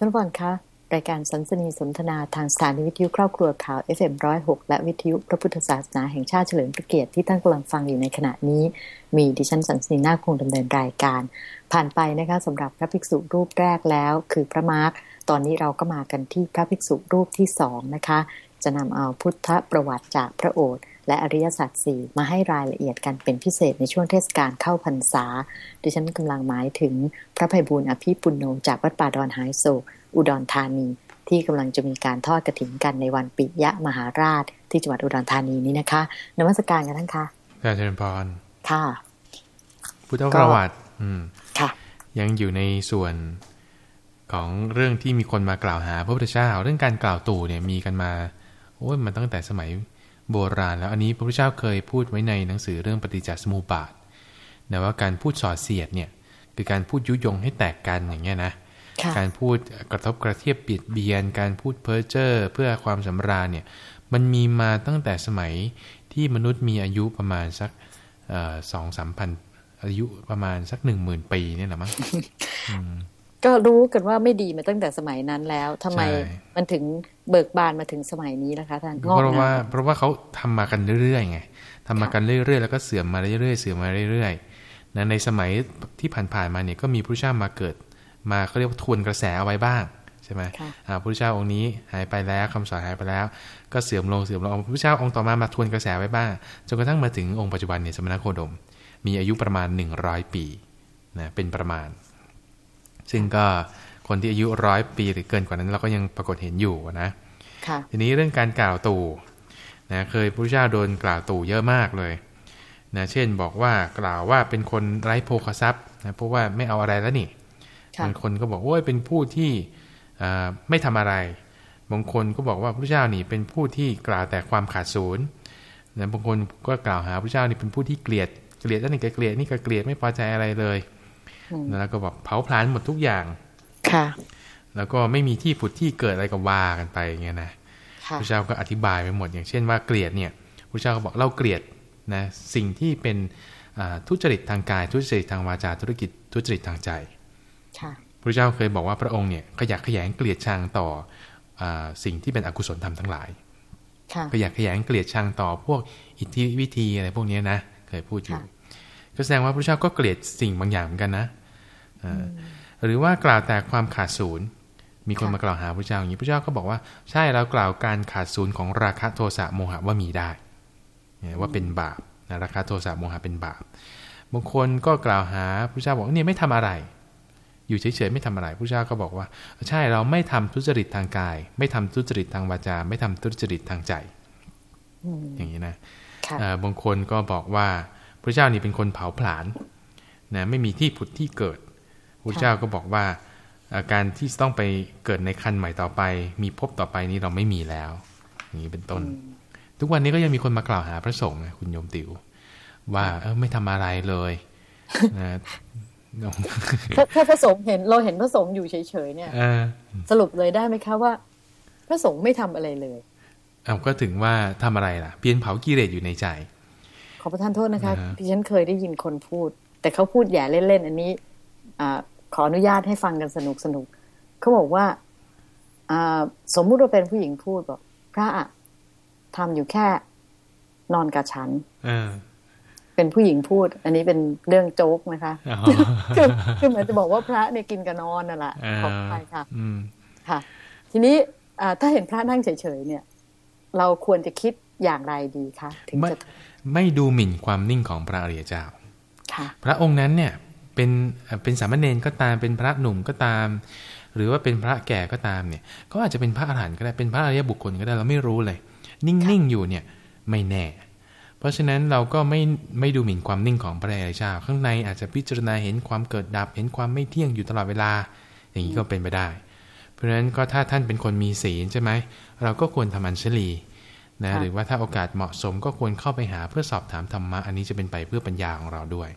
ท่านฟังคะ รายการสันสนีสนทนาทางสถานีวิทยุครอบครัวข่าว FM106 และวิทยุพระพุทธศาสนาแห่งชาติเฉลิมพระเกียรติที่ท่านกำลังฟังอยู่ในขณะนี้ มีดิฉันสันสนีนาคงดำเนินรายการ ผ่านไปนะคะสำหรับพระภิกษุรูปแรกแล้ว คือพระมาร์คตอนนี้เราก็มากันที่พระภิกษุรูปที่สองนะคะ จะนำเอาพุทธประวัติจากพระโอษฐ์ และอริยสัจสี่มาให้รายละเอียดกันเป็นพิเศษในช่วงเทศกาลเข้าพรรษา ดิฉันกำลังหมายถึงพระภัยบูลอภิปุณโญจากวัดป่าดอนหายโศกอุดรธานี ที่กำลังจะมีการทอดกระถิ่นกันในวันปิยะมหาราช ที่จังหวัดอุดรธานีนี้นะคะนมัสการกันทั้งค่ะอาจารย์พรค่ะพุทธประวัติ อืมค่ะ ยังอยู่ในส่วนของเรื่องที่มีคนมากล่าวหาพระพุทธเจ้าเรื่องการกล่าวตู่เนี่ยมีกันมาโอ้ยมันตั้งแต่สมัย โบราณ แล้วอันนี้พระพุทธเจ้าเคยพูดไว้ในหนังสือเรื่องปฏิจจสมุปบาทนะว่าการพูดส่อเสียดเนี่ยคือการพูดยุยงให้แตกกันอย่างเงี้ยนะค่ะการพูดกระทบกระเทียบเบียดเบียน การพูดเพ้อเจ้อเพื่อความสำราญเนี่ยมันมีมาตั้งแต่สมัยที่มนุษย์มีอายุประมาณสักสองสามพันอายุประมาณสักหนึ่งหมื่นปีเนี่ยแหละมั้ง ก็รู้กันว่าไม่ดีมาตั้งแต่สมัยนั้นแล้วทำไมใช่มันถึงเบิกบานมาถึงสมัยนี้ล่ะคะท่านงอกเพราะว่างามเพราะว่าเขาทำมากันเรื่อยๆไงทำมากันเรื่อยๆแล้วก็เสื่อมมาเรื่อยๆเสื่อมมาเรื่อยๆนะในสมัยที่ผ่านๆมาเนี่ยก็มีพระเจ้ามาเกิด มาเขาเรียกว่าทวนกระแสเอาไว้บ้างใช่ไหมค่ะอ่าพระเจ้าองค์นี้หายไปแล้วคำสอนหายไปแล้ว ก็เสื่อมลงเสื่อมลงพระเจ้าองค์ต่อมามาทวนกระแสไว้บ้างจนกระทั่งมาถึงองค์ปัจจุบันเนี่ยสมณโคดม มีอายุประมาณ 100 ปีนะเป็นประมาณ ซึ่งก็คนที่อายุร้อยปีหรือเกินกว่านั้น เราก็ยังปรากฏเห็นอยู่นะค่ะทีนี้เรื่องการกล่าวตู่นะเคยพระพุทธเจ้าโดนกล่าวตู่เยอะมากเลยนะเช่นบอกว่ากล่าวว่าเป็นคนไร้โภคทรัพย์นะเพราะว่าไม่เอาอะไรแล้วนี่ค่ะบางคนก็บอกว่าเป็นผู้ที่อ่าไม่ทำอะไรบางคนก็บอกว่าพระพุทธเจ้านี่เป็นผู้ที่กล่าวแต่ความขาดศูนย์นะบางคนก็กล่าวหาพระพุทธเจ้านี่เป็นผู้ที่เกลียดเกลียดนั่นนี่ก็เกลียดนี่ก็เกลียดไม่พอใจอะไรเลยอืม แล้วก็บอกเผาผลาญหมดทุกอย่างค่ะ แล้วก็ไม่มีที่ผุดที่เกิดอะไรก็ว่ากันไปอย่างเงี้ยนะค่ะพระเจ้าก็อธิบายไปหมด อย่างเช่นว่าเกลียดเนี่ยพระเจ้าก็บอกเราเกลียดนะสิ่งที่เป็นอ่าทุจริตทางกาย ทุจริตทางวาจาธุรกิจทุจริตทางใจค่ะพระเจ้าเคยบอกว่าพระองค์เนี่ยขยักขยงเกลียดชังต่ออาสิ่งที่เป็นอกุศลธรรมทั้งหลายค่ะขยักขยงเกลียดชังต่อพวกอิทธิวิธีอะไรพวกเนี้ยนะเคยพูดอยู่ค่ะก็แสดงว่าพระเจ้าก็เกลียดสิ่งบางอย่างเหมือนกันนะอ่า หรือว่ากล่าวแต่ความขาดศูนย์ มีคนค่ะมากล่าวหาพระเจ้าอย่างนี้พระเจ้าก็บอกว่าใช่เรากล่าวการขาดศูนย์ของราคะโทสะโมหะว่ามีได้เนี่ยว่าเป็นบาปนะราคะโทสะโมหะเป็นบาปบางคนก็กล่าวหาพระเจ้าบอกว่าเนี่ยไม่ทำอะไร อยู่เฉยๆไม่ทำอะไรพระเจ้าก็บอกว่า ใช่เราไม่ทำทุจริตทางกาย ไม่ทำทุจริตทางวาจา ไม่ทำทุจริตทางใจอืมอย่างนี้นะค่ะเอ่อบางคนก็บอกว่าพระเจ้านี่เป็นคนเผาผลาญนะไม่มีที่ผุดที่เกิด พระเจ้าก็บอกว่าเอ่อการที่ต้องไปเกิดในคันใหม่ต่อไป มีภพต่อไปนี้เราไม่มีแล้วอย่างนี้เป็นต้น ทุกวันนี้ก็ยังมีคนมากล่าวหาพระสงฆ์นะคุณโยมติว๋วว่าเออไม่ทำอะไรเลยนะถ้าถ้าพระสงฆ์เห็นเราเห็นพระสงฆ์อยู่เฉยๆเนี่ยเออสรุปเลยได้ไหมคะว่า พระสงฆ์ไม่ทำอะไรเลยเอาก็ถึงว่าทำอะไรล่ะ เพียนเผากิเลสอยู่ในใจ ขอประทานโทษนะคะอ่าฮะที่ฉันเคยได้ยินคนพูด แต่เขาพูดแย่เล่นๆอันนี้อา ขออนุญาตให้ฟังกันสนุกสนุกๆเขาบอกว่าอ่าสมมุติว่าเป็นผู้หญิงพูดบอกพระอะทำอยู่แค่นอนกับฉันเออเป็นผู้หญิงพูด อันนี้เป็นเรื่องโจ๊กนะคะอ๋อคือคือเหมือนจะบอกว่าพระเนี่ยกินกับนอนนั่นแหละเออขอบไปค่ะอืมค่ะ ทีนี้อ่าถ้าเห็นพระนั่งเฉยๆเนี่ย เราควรจะคิดอย่างไรดีคะถึงไม่จะไม่ดูหมิ่นความนิ่งของพระอริยเจ้าค่ะพระองค์นั้นเนี่ย เป็นเอ่อเป็นสามเณรก็ตามเป็นพระหนุ่มก็ตาม หรือว่าเป็นพระแก่ก็ตามเนี่ยก็อาจจะเป็นพระอรหันต์ก็ได้เป็นพระอริยบุคคลก็ได้เราไม่รู้เลย นิ่งๆอยู่เนี่ยไม่แน่ เพราะฉะนั้นเราก็ไม่ไม่ดูหมิ่นความนิ่งของพระอริยเจ้าข้างในอาจจะพิจารณาเห็นความเกิดดับ เห็นความไม่เที่ยงอยู่ตลอดเวลา อย่างนี้ก็เป็นไปได้ เพราะฉะนั้นก็ถ้าท่านเป็นคนมีศีลใช่ไหมเราก็ควรทำอัญชลีนะค่ะหรือว่าถ้าโอกาสเหมาะสมก็ควรเข้าไปหาเพื่อสอบถามธรรมะอันนี้จะเป็นไปเพื่อปัญญาของเราด้วย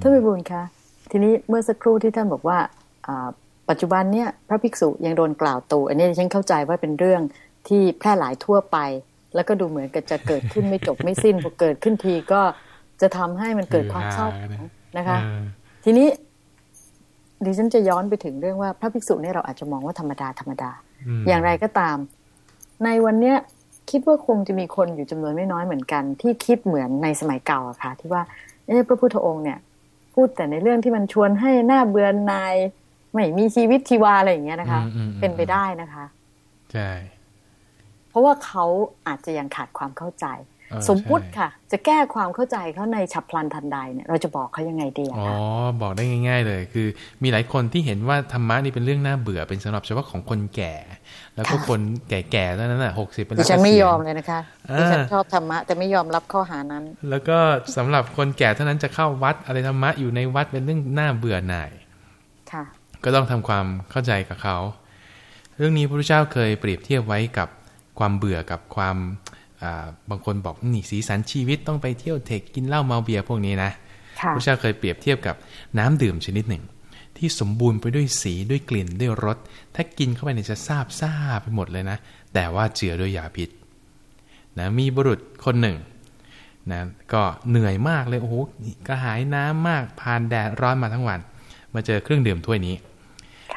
ท่านพิบูลคะ ทีนี้เมื่อสักครู่ที่ท่านบอกว่าอ่าปัจจุบันเนี่ยพระภิกษุยังโดนกล่าวตูอันนี้ดิฉันเข้าใจว่าเป็นเรื่องที่แพร่หลายทั่วไป แล้วก็ดูเหมือนกับจะเกิดขึ้นไม่จบไม่สิ้นพอเกิดขึ้นทีก็จะทำให้มันเกิดความเศร้าหมองนะคะเออทีนี้ดิฉันจะย้อนไปถึงเรื่องว่าพระภิกษุเนี่ยเราอาจจะมองว่าธรรมดาธรรมดา อย่างไรก็ตาม ในวันเนี้ยคิดว่าคงจะมีคนอยู่จำนวนไม่น้อยเหมือนกัน ที่คิดเหมือนในสมัยเก่าอะค่ะ ที่ว่าเออพระพุทธองค์เนี่ย พูดแต่ในเรื่องที่มันชวนให้หน้าเบื่อนายไม่มีชีวิตชีวาอะไรอย่างเงี้ยนะคะ เป็นไปได้นะคะ ใช่ เพราะว่าเขาอาจจะยังขาดความเข้าใจ สมมุติค่ะ จะแก้ความเข้าใจเขาในฉับพลันทันใดเนี่ยเราจะบอกเขายังไงดีอ๋อบอกได้ง่าย ๆ เลย คือ มีหลายคนที่เห็นว่าธรรมะนี่เป็นเรื่องน่าเบื่อเป็นสำหรับเฉพาะของคนแก่ แล้วก็คนแก่ๆเท่านั้นแหละหกสิบเป็นดิฉันไม่ยอมเลยนะคะดิฉันชอบธรรมะแต่ไม่ยอมรับข้อหานั้น แล้วก็สำหรับคนแก่เท่านั้นจะเข้าวัดอะไรธรรมะอยู่ในวัดเป็นเรื่องน่าเบื่อหน่ายค่ะ ก็ต้องทำความเข้าใจกับเขา เรื่องนี้พระพุทธเจ้าเคยเปรียบเทียบไว้กับความเบื่อกับความ บางคนบอกนี่สีสันชีวิตต้องไปเที่ยวเทคกินเหล้าเมาเบียพวกนี้นะพระเจ้าเคยเปรียบเทียบกับน้ำดื่มชนิดหนึ่ง ที่สมบูรณ์ไปด้วยสีด้วยกลิ่นด้วยรสถ้ากินเข้าไปเนี่ยจะซาบซ่าไปหมดเลยนะ แต่ว่าเจือด้วยยาพิษนะมีบุรุษคนหนึ่งนะก็เหนื่อยมากเลยโอ้โหกระหายน้ำมากผ่านแดดร้อนมาทั้งวัน มาเจอเครื่องดื่มถ้วยนี้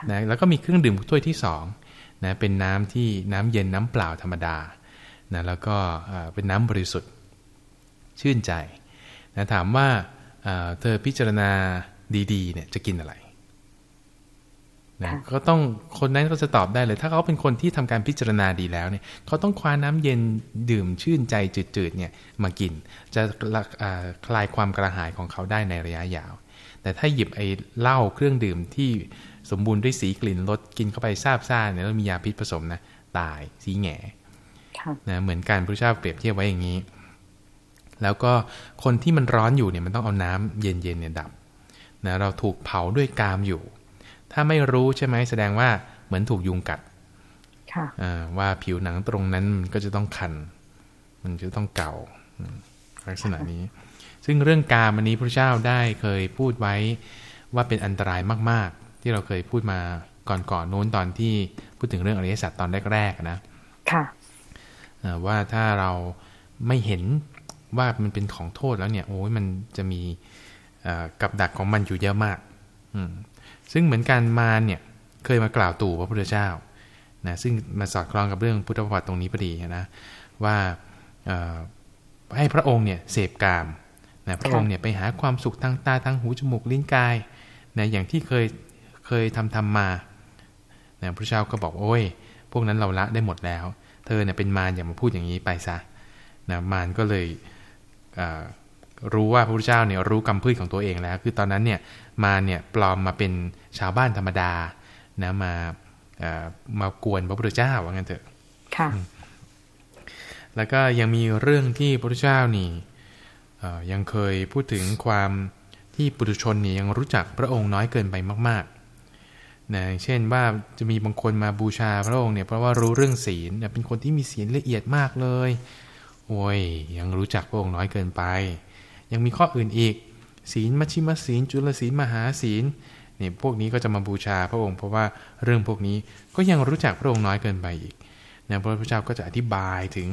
นะแล้วก็มีเครื่องดื่มถ้วยที่สองนะเป็นน้ำที่น้ำเย็นน้ำเปล่าธรรมดา นะแล้วก็เป็นน้ำบริสุทธิ์ชื่นใจนะถามว่าเธอพิจารณาดีๆเนี่ยจะกินอะไรนะก็ต้องคนนั้นก็จะตอบได้เลย ถ้าเขาเป็นคนที่ทำการพิจารณาดีแล้วเนี่ยเขาต้องคว้าน้ำเย็นดื่มชื่นใจจืดๆเนี่ยมากิน จะคลายความกระหายของเขาได้ในระยะยาว แต่ถ้าหยิบไอ้เหล้าเครื่องดื่มที่สมบูรณ์ด้วยสีกลิ่นรสกินเข้าไปซาบซ่าเนี่ยแล้วมียาพิษผสมนะตายสีแง่ นะเหมือนกันพระเจ้าเปรียบเทียบไว้อย่างนี้ แล้วก็คนที่มันร้อนอยู่เนี่ยมันต้องเอาน้ำเย็นๆเนี่ยดับนะเราถูกเผาด้วยกามอยู่ ถ้าไม่รู้ใช่ไหมแสดงว่าเหมือนถูกยุงกัดว่าผิวหนังตรงนั้นมันก็จะต้องคัน มันจะต้องเก่าลักษณะนี้ ซึ่งเรื่องกามอันนี้พระเจ้าได้เคยพูดไว้ว่าเป็นอันตรายมากที่เราเคยพูดมาก่อนๆโน้นตอนที่พูดถึงเรื่องอริยสัจตอนแรกๆนะ ค่ะ ว่าถ้าเราไม่เห็นว่ามันเป็นของโทษแล้วเนี่ยโอ้ยมันจะมีกับดักของมันอยู่เยอะมากอืซึ่งเหมือนกันมาเนี่ยเคยมากล่าวตู่พระพุทธเจ้านะซึ่งมาสอดคล้องกับเรื่องพุทธประวัติตรงนี้พอดีนะว่าให้พระองค์เนี่ยเสพกามนะพระองค์เนี่ยไปหาความสุขทางตาทางหูจมูกลิ้นกายนะอย่างที่เคยเคยทำทำมานะพระเจ้าก็บอกโอ้ย พวกนั้นเราละได้หมดแล้ว เธอเนี่ยเป็นมารอย่ามาพูดอย่างนี้ไปซะนะมารก็เลยรู้ว่าพระพุทธเจ้าเนี่ยรู้กรรมพืชของตัวเองแล้ว คือตอนนั้นเนี่ยมาเนี่ยปลอมมาเป็นชาวบ้านธรรมดานะมามากวนพระพุทธเจ้าว่างั้นเถอะค่ะแล้วก็ยังมีเรื่องที่พระพุทธเจ้านี่ยังเคยพูดถึงความที่ปุถุชนเนี่ยยังรู้จักพระองค์น้อยเกินไปมากๆ นะเช่นว่าจะมีบางคนมาบูชาพระองค์เนี่ยเพราะว่ารู้เรื่องศีลเป็นคนที่มีศีลละเอียดมากเลย โอ้ย ยังรู้จักพระองค์น้อยเกินไป ยังมีข้ออื่นอีก ศีลมัชชิมศีล จุลศีลมหาศีลเนี่ยพวกนี้ก็จะมาบูชาพระองค์ เพราะว่าเรื่องพวกนี้ก็ยังรู้จักพระองค์น้อยเกินไปอีกนะพระพุทธเจ้าก็จะอธิบายถึง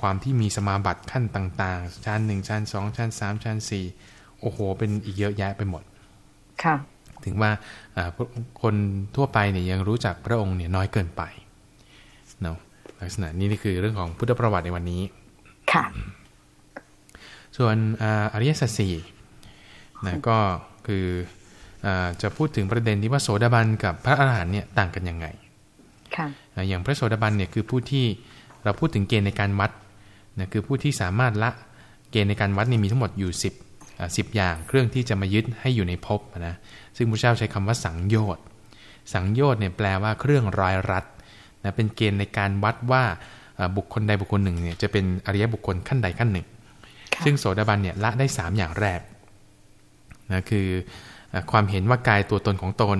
ความที่มีสมาบัติขั้นต่าง ๆ ชั้นหนึ่งชั้นสองชั้นสามชั้นสี่โอ้โห เป็นอีกเยอะแยะไปหมด ค่ะ ถึงว่าคนทั่วไปเนี่ยยังรู้จักพระองค์เนี่ยน้อยเกินไปเนาะลักษณะนี้นี่คือเรื่องของพุทธประวัติในวันนี้ค่ะส่วนอริยสัจสี่นะก็คืออจะพูดถึงประเด็นที่ว่าโสดาบันกับพระอาหารหันต์เนี่ยต่างกันยังไงค่ะอย่างพระโสดาบันเนี่ยคือผู้ที่เราพูดถึงเกณฑ์ในการวัดนะคือผู้ที่สามารถละเกณฑ์ในการวัดนี่มีทั้งหมดอยู่ 10 สิบอย่างเครื่องที่จะมายึดให้อยู่ในภพนะซึ่งพระเจ้าใช้คำว่าสังโยชน์สังโยชน์เนี่ยแปลว่าเครื่องร้อยรัดนะเป็นเกณฑ์ในการวัดว่าบุคคลใดบุคคลหนึ่งเนี่ยจะเป็นอริยบุคคลขั้นใดขั้นหนึ่ง ซึ่งโสดาบันเนี่ยละได้ 3 อย่างแรกนะคือความเห็นว่ากายตัวตนของตน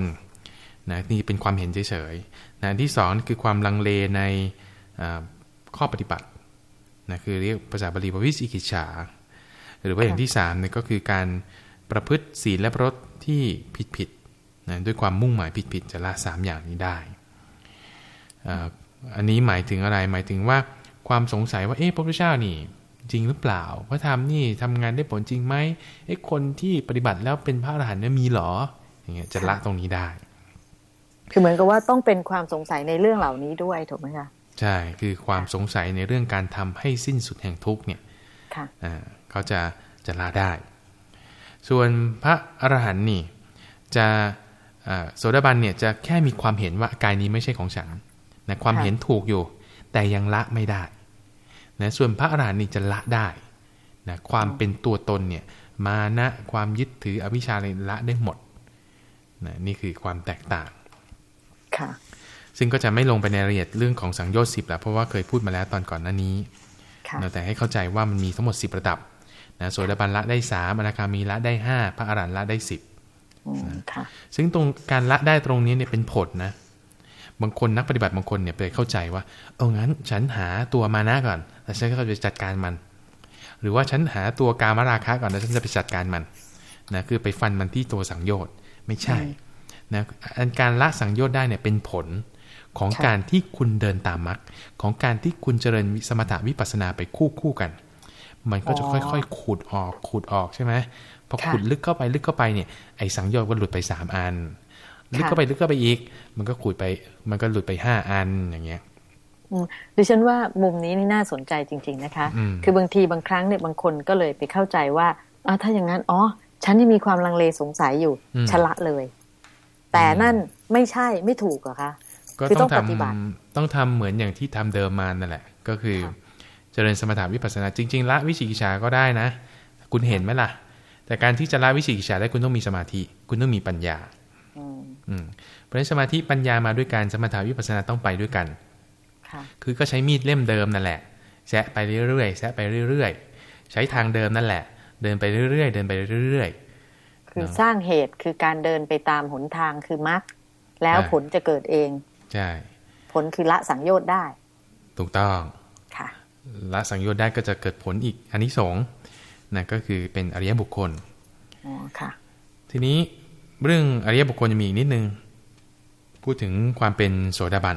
นะนี่เป็นความเห็นเฉยๆนะที่2คือความลังเลในข้อปฏิบัตินะคือเรียกภาษาบาลีว่าวิสิกิจฉา หรือว่าอย่างที่สามเนี่ยก็คือการประพฤติศีลและพรตที่ผิดผิดนะด้วยความมุ่งหมายผิดผิดจะละสามอย่างนี้ได้อันนี้หมายถึงอะไรหมายถึงว่าความสงสัยว่าเอ๊ะพระพุทธเจ้านี่จริงหรือเปล่าพระธรรมนี่ทำงานได้ผลจริงไหมเอ๊ะคนที่ปฏิบัติแล้วเป็นพระอรหันต์เนี่ยมีหรออย่างเงี้ยจะละตรงนี้ได้ คือเหมือนกับว่าต้องเป็นความสงสัยในเรื่องเหล่านี้ด้วยถูกไหมคะใช่คือความสงสัยในเรื่องการทำให้สิ้นสุดแห่งทุกข์เนี่ยค่ะอ่า เขาจะจะละได้ ส่วนพระอรหันต์นี่จะอ่าโสดาบันเนี่ยจะแค่มีความเห็นว่ากายนี้ไม่ใช่ของฉันนะความค่ะเห็นถูกอยู่ แต่ยังละไม่ได้นะส่วนพระอรหันต์นี่จะละได้นะความเป็นตัวตนเนี่ยมานะความยึดถืออวิชชาอะไรละได้หมดนะนี่คือความแตกต่างค่ะซึ่งก็จะไม่ลงไปในรายละเอียดเรื่องของสังโยชน์สิบแล้วเพราะว่าเคยพูดมาแล้วตอนก่อนหน้านี้ค่ะนะแต่ให้เข้าใจว่ามันมีทั้งหมด 10 ระดับ นะโสดาบันละได้3อนาคามีละได้5พระอรหันต์ละได้อืมค่ะ10ซึ่งตรงการละได้ตรงนี้เนี่ยเป็นผลนะ บางคนนักปฏิบัติบางคนเนี่ยไปเข้าใจว่า เอางั้นฉันหาตัวมานะก่อนแล้วฉันก็จะไปจัดการมัน หรือว่าฉันหาตัวกามราคะก่อนแล้วฉันจะไปจัดการมันนะคือไปฟันมันที่ตัวสังโยชน์ไม่ใช่นะอันการละสังโยชน์ได้เนี่ยเป็นผลของค่ะการที่คุณเดินตามมรรคของการที่คุณเจริญสมถะวิปัสสนาไปคู่คู่ๆกัน มันก็จะค่อยๆขูดออกขูดออกใช่ไหมพอค่ะขุดลึกเข้าไปลึกเข้าไปเนี่ยไอ้สังโยชน์ก็หลุดไปสามอัน ลึกเข้าไปลึกเข้าไปอีก มันก็ขูดไป มันก็หลุดไปห้าอันอย่างเงี้ยอืมดิฉันว่ามุมนี้นี่น่าสนใจจริง ๆนะคะอืมคือบางทีบางครั้งเนี่ยบางคนก็เลยไปเข้าใจว่าอ่าถ้าอย่างนั้นอ๋อฉันที่มีความลังเลสงสัยอยู่ชนละเลย แต่นั่นไม่ใช่ไม่ถูกเหรอคะก็คือต้ต้อองงปฏิบัติทำต้องทำเหมือนอย่างที่ทำเดิมมานั่นแหละ ก็คือค่ะ เจริญสมถะวิปัสสนาจริง ๆ ละวิจิกิจฉาก็ได้นะ คุณเห็นไหมล่ะ แต่การที่จะละวิจิกิจฉาได้คุณต้องมีสมาธิ คุณต้องมีปัญญาอืมอืมเพราะฉะนั้นสมาธิปัญญามาด้วยกันสมถะวิปัสสนาต้องไปด้วยกันค่ะคือก็ใช้มีดเล่มเดิมนั่นแหละแซะไปเรื่อยๆแซะไปเรื่อยๆ ใช้ทางเดิมนั่นแหละ เดินไปเรื่อยๆ เดินไปเรื่อยคือเนอะสร้างเหตุคือการเดินไปตามหนทางคือมรรคแล้วใช่ผลจะเกิดเองๆใช่ ผลคือละสังโยชน์ได้ ถูกต้องค่ะ ละสังโยชน์ได้ก็จะเกิดผลอีกอันนี้สงส์นะก็คือเป็นอริยบุคคลอ๋อค่ะ ทีนี้เรื่องอริยบุคคลจะมีอีกนิดนึง พูดถึงความเป็นโสดาบัน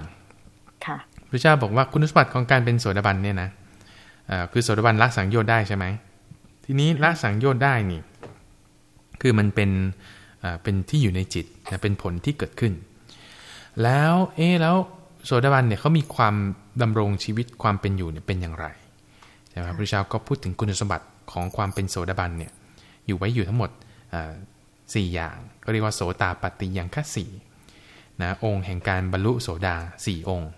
ค่ะพระเจ้าบอกว่าคุณสมบัติของการเป็นโสดาบันเนี่ยนะอ่าคือโสดาบันละสังโยชน์ได้ใช่ไหมทีนี้ละสังโยชน์ได้นี่ คือมันเป็นอ่าเป็นที่อยู่ในจิตนะเป็นผลที่เกิดขึ้น แล้วเอ๊ะแล้ว โสดาบันเนี่ยเขามีความดำรงชีวิตความเป็นอยู่เนี่ยเป็นอย่างไรใช่ไหมพระเจ้าก็พูดถึงคุณสมบัติของความเป็นโสดาบันเนี่ยอยู่ไว้อยู่ทั้งหมดสี่อย่าง ก็เรียกว่าโสตาปฏิยังคสี่นะองค์แห่งการบรรลุโสดาสี่องค์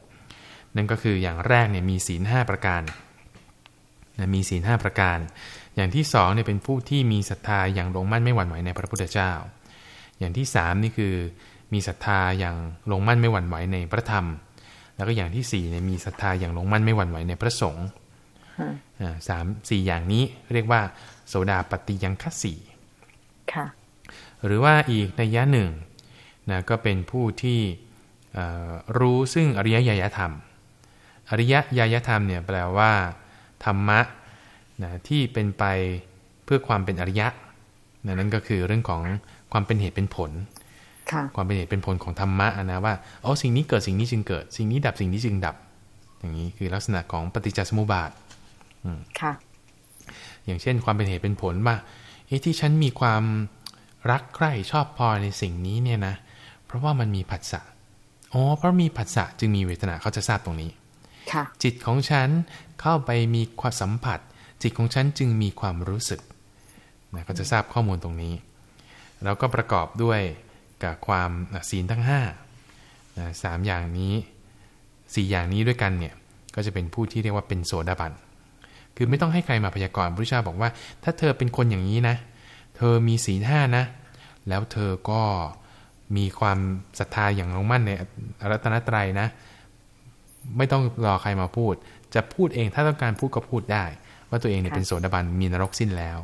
นั่นก็คืออย่างแรกเนี่ยมีศีลห้าประการนะมีศีลห้าประการ อย่างที่สองเนี่ยเป็นผู้ที่มีศรัทธาอย่างลงมั่นไม่หวั่นไหวในพระพุทธเจ้า อย่างที่สามนี่คือมีศรัทธาอย่างลงมั่นไม่หวั่นไหวในพระธรรม แล้วก็อย่างที่สี่เนี่ยมีศรัทธาอย่างลงมั่นไม่หวั่นไหวในพระสงฆ์อืมอ่าสามสี่อย่างนี้เรียกว่าโสดาปฏิยังคสี่ค่ะ หรือว่าอีกในยะหนึ่งนะก็เป็นผู้ที่เอ่อรู้ซึ่งอริยญาณธรรม อริยญาณธรรมเนี่ยแปลว่าธรรมะนะที่เป็นไปเพื่อความเป็นอริยะนะนั่นก็คือเรื่องของความเป็นเหตุเป็นผล ค่ะความเป็นเหตุเป็นผลของธรรมะอะนะว่าอ๋อสิ่งนี้เกิดสิ่งนี้จึงเกิด สิ่งนี้ดับสิ่งนี้จึงดับ อย่างนี้คือลักษณะของปฏิจจสมุปบาทค่ะ อย่างเช่นความเป็นเหตุเป็นผลว่าเอ๊ะที่ฉันมีความรักใคร่ชอบพอในสิ่งนี้เนี่ยนะ เพราะว่ามันมีผัสสะอ๋อเพราะมีผัสสะจึงมีเวทนาเขาจะทราบตรงนี้ค่ะจิตของฉันเข้าไปมีความสัมผัส จิตของฉันจึงมีความรู้สึกนะก็จะทราบข้อมูลตรงนี้ แล้วก็ประกอบด้วย กับความศีลทั้งห้านะสามอย่างนี้สี่อย่างนี้ด้วยกันเนี่ยก็จะเป็นผู้ที่เรียกว่าเป็นโสดาบัน คือไม่ต้องให้ใครมาพยากรณ์พระพุทธเจ้าบอกว่า ถ้าเธอเป็นคนอย่างนี้นะ เธอมีศีลห้านะ แล้วเธอก็มีความศรัทธาอย่างลงมั่นในรัตนตรัยนะ ไม่ต้องรอใครมาพูด จะพูดเองถ้าต้องการพูดก็พูดได้ ว่าตัวเองเนี่ยเป็นโสดาบันมีนรกสิ้นแล้ว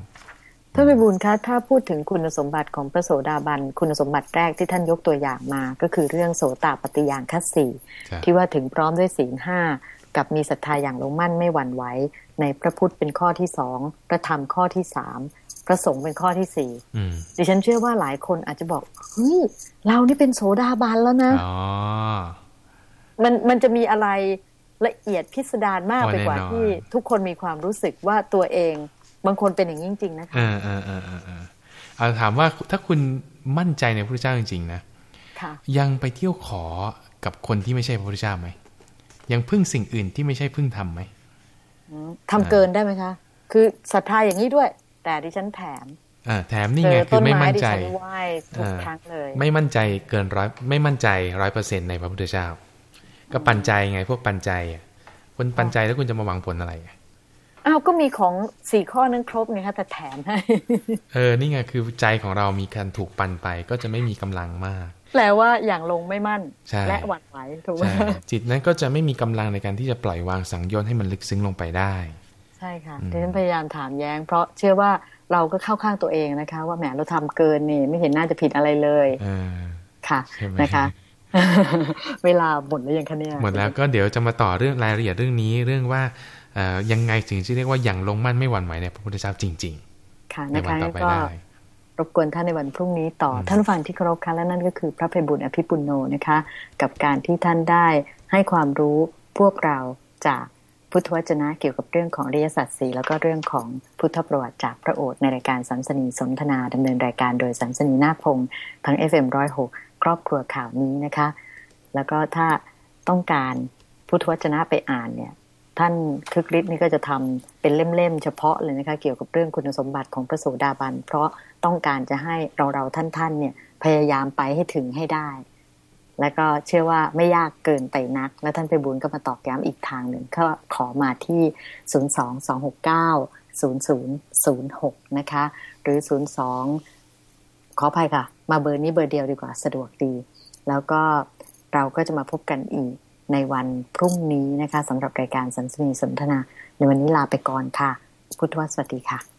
ท่านพิบูลคะถ้าพูดถึงคุณสมบัติของพระโสดาบัน คุณสมบัติแรกที่ท่านยกตัวอย่างมา ก็คือเรื่องโสตาปฏิยานคัสสี่ใช่ที่ว่าถึงพร้อมด้วยศีลห้ากับมีศรัทธาอย่างลงมั่นไม่หวั่นไหวในพระพุทธเป็นข้อที่สองพระธรรมข้อที่สามพระสงฆ์เป็นข้อที่สี่อืมดิฉันเชื่อว่าหลายคนอาจจะบอกเฮ้ยเรานี่เป็นโสดาบันแล้วนะอ๋อมันมันจะมีอะไรละเอียดพิสดารมากโอ้ไปกว่าแน่นอนที่ทุกคนมีความรู้สึกว่าตัวเอง บางคนเป็นอย่างนี้จริงๆนะคะเออเออเออเออเออเอาถามว่าถ้าคุณมั่นใจในพระพุทธเจ้าจริงๆนะค่ะยังไปเที่ยวขอกับคนที่ไม่ใช่พระพุทธเจ้าไหมยังพึ่งสิ่งอื่นที่ไม่ใช่พึ่งทำไหมทำเกินได้ไหมคะ คือศรัทธาอย่างนี้ด้วย แต่ดิฉันแถมอ่าแถมนี่ไงคือไม่มั่นใจเจอต้นไม้ดิฉันไหว้ทุกครั้งเลยไม่มั่นใจเกินร้อยไม่มั่นใจร้อยเปอร์เซ็นในพระพุทธเจ้า ก็ปันใจไงพวกปันใจอะคนปันใจแล้วคุณจะมาหวังผลอะไร อะอ้าวก็มีของสี่ข้อนั้นครบไงคะแต่แถมให้ เออ นี่ไงคือใจของเรามีการถูกปันไปก็จะไม่มีกำลังมาก แปลว่าอย่างลงไม่มั่นใช่และหวั่นไหวถูกไหมใช่จิตนั้นก็จะไม่มีกำลังในการที่จะปล่อยวางสังโยชน์ให้มันลึกซึ้งลงไปได้ ใช่ค่ะอืมดิฉันพยายามถามแย้ง เพราะเชื่อว่าเราก็เข้าข้างตัวเองนะคะ ว่าแหมเราทำเกินนี่ ไม่เห็นน่าจะผิดอะไรเลยเออค่ะใช่ไหมนะคะเวลาหมดแล้วยังคะเนี่ยหมดแล้วก็เดี๋ยวจะมาต่อเรื่องรายละเอียดเรื่องนี้เรื่องว่าเอ่อ ยังไงถึงจะเรียกว่าอย่างลงมั่นไม่หวั่นไหวในพระพุทธเจ้าจริงค่ะๆในนะวันคะต่อไปก็ได้รบกวนท่านในวันพรุ่งนี้ต่ออมท่านผู้ฟังที่เคารพค่ะและนั่นก็คือพระภัยบุญอภิปุโนนะคะ กับการที่ท่านได้ให้ความรู้พวกเราจากพุทธวจนะเกี่ยวกับเรื่องของอริยสัจสีแล้วก็เรื่องของพุทธประวัติจากพระโอษฐ์ในรายการสัมสนีสนทนาดำเนินรายการโดยสัมสนีนาคพงศ์ทั้ง FM106 ครอบครัวข่าวนี้นะคะ แล้วก็ถ้าต้องการพุทธวจนะไปอ่านเนี่ย ท่านคึกฤทธิ์นี่ก็จะทำเป็นเล่มๆเฉพาะเลยนะคะ เกี่ยวกับเรื่องคุณสมบัติของพระโสดาบัน เพราะต้องการจะให้เราเราๆท่านๆเนี่ยพยายามไปให้ถึงให้ได้ แล้วก็เชื่อว่าไม่ยากเกินไปนัก และท่านไปบุญก็มาตอกย้ำอีกทางหนึ่งก็ขอมาที่ 022690006 นะคะ หรือ 02 ขออภัยค่ะ มาเบอร์นี้เบอร์เดียวดีกว่าสะดวกดี แล้วก็เราก็จะมาพบกันอีก ในวันพรุ่งนี้นะคะสำหรับรายการสันสนีสนทนา ในวันนี้ลาไปก่อนค่ะ พุทธวสวัสดีค่ะ